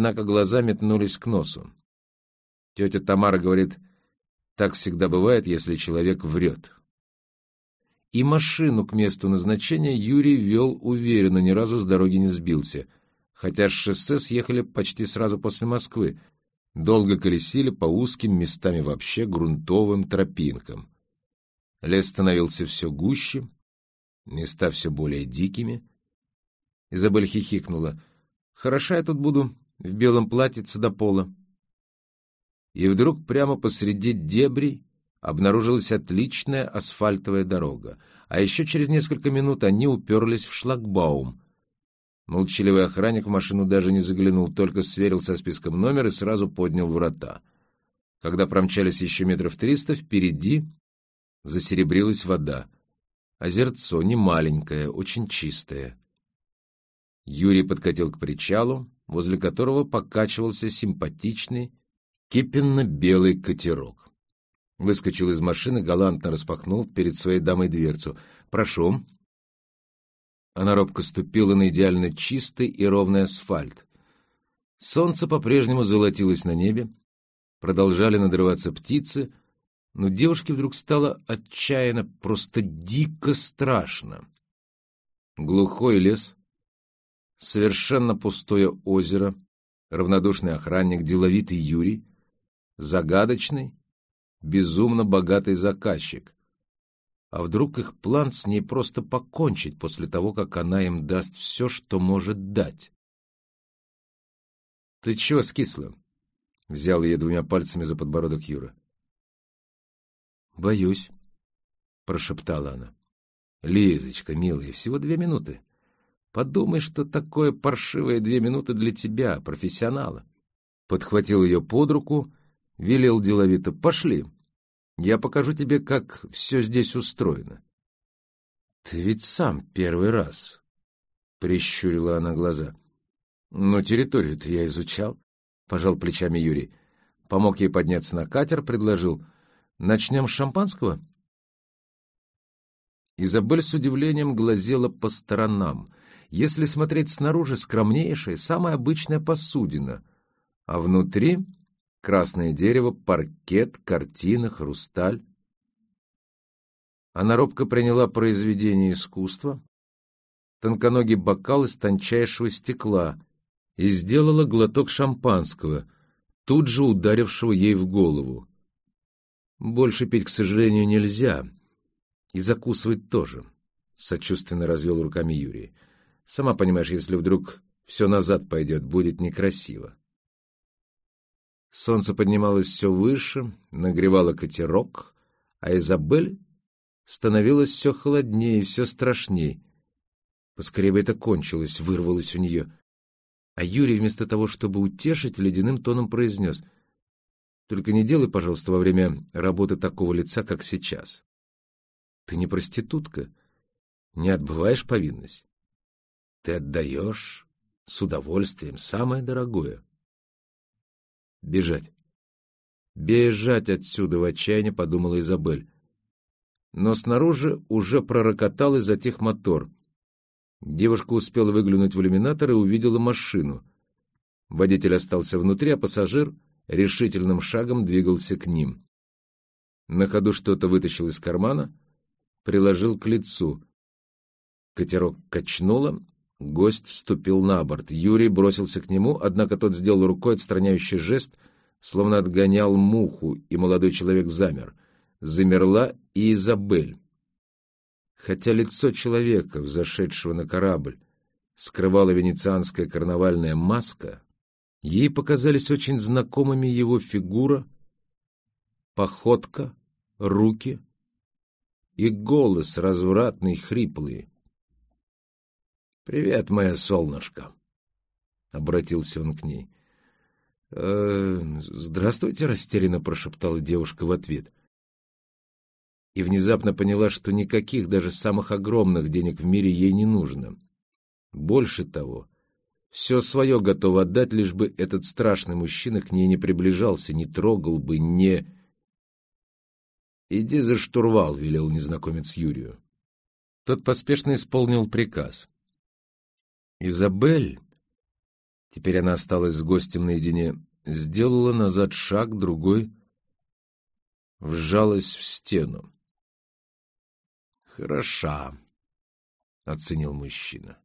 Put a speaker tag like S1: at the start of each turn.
S1: однако глаза метнулись к носу. Тетя Тамара говорит, так всегда бывает, если человек врет. И машину к месту назначения Юрий вел уверенно, ни разу с дороги не сбился, хотя с шоссе съехали почти сразу после Москвы, долго колесили по узким местами вообще грунтовым тропинкам. Лес становился все гуще, места все более дикими. Изабель хихикнула. «Хороша я тут буду, в белом платьице до пола». И вдруг прямо посреди дебрей обнаружилась отличная асфальтовая дорога, а еще через несколько минут они уперлись в шлагбаум. Молчаливый охранник в машину даже не заглянул, только сверил со списком номер и сразу поднял врата. Когда промчались еще метров триста, впереди засеребрилась вода. Озерцо не маленькое, очень чистое. Юрий подкатил к причалу, возле которого покачивался симпатичный, кипенно-белый катерок. Выскочил из машины, галантно распахнул перед своей дамой дверцу. «Прошу». Она робко ступила на идеально чистый и ровный асфальт. Солнце по-прежнему золотилось на небе, продолжали надрываться птицы, но девушке вдруг стало отчаянно, просто дико страшно. Глухой лес, совершенно пустое озеро, равнодушный охранник, деловитый Юрий, загадочный, безумно богатый заказчик. А вдруг их план с ней просто покончить после того, как она им даст все, что может дать? — Ты чего скисла? — взял ее двумя пальцами за подбородок Юра. «Боюсь», — прошептала она. «Лизочка, милая, всего две минуты. Подумай, что такое паршивые две минуты для тебя, профессионала». Подхватил ее под руку, велел деловито «Пошли, я покажу тебе, как все здесь устроено». «Ты ведь сам первый раз», — прищурила она глаза. «Но территорию-то я изучал», — пожал плечами Юрий. Помог ей подняться на катер, предложил — Начнем с шампанского?» Изабель с удивлением глазела по сторонам. Если смотреть снаружи, скромнейшая, самая обычная посудина, а внутри — красное дерево, паркет, картина, хрусталь. Она робко приняла произведение искусства, тонконогий бокал из тончайшего стекла и сделала глоток шампанского, тут же ударившего ей в голову. Больше пить, к сожалению, нельзя. И закусывать тоже. Сочувственно развел руками Юрий. Сама понимаешь, если вдруг все назад пойдет, будет некрасиво. Солнце поднималось все выше, нагревало катерок, а Изабель становилась все холоднее и все страшней. Поскорее бы это кончилось, вырвалось у нее. А Юрий вместо того, чтобы утешить, ледяным тоном произнес — только не делай, пожалуйста, во время работы такого лица, как сейчас. Ты не проститутка, не отбываешь повинность. Ты отдаешь с удовольствием самое дорогое. Бежать. Бежать отсюда в отчаянии, подумала Изабель. Но снаружи уже пророкотал и затих мотор. Девушка успела выглянуть в иллюминатор и увидела машину. Водитель остался внутри, а пассажир — решительным шагом двигался к ним. На ходу что-то вытащил из кармана, приложил к лицу. Катерок качнуло, гость вступил на борт. Юрий бросился к нему, однако тот сделал рукой отстраняющий жест, словно отгонял муху, и молодой человек замер. Замерла и Изабель. Хотя лицо человека, взошедшего на корабль, скрывала венецианская карнавальная маска, Ей показались очень знакомыми его фигура, походка, руки и голос развратный, хриплый. «Привет, моя солнышко!» — обратился он к ней. «Э, «Здравствуйте», — растерянно прошептала девушка в ответ. И внезапно поняла, что никаких, даже самых огромных денег в мире ей не нужно. Больше того, все свое готова отдать, лишь бы этот страшный мужчина к ней не приближался, не трогал бы, не... «Иди за штурвал», — велел незнакомец Юрию. Тот поспешно исполнил приказ. Изабель Теперь она осталась с гостем наедине. Сделала назад шаг, другой вжалась в стену. «Хороша», — оценил мужчина.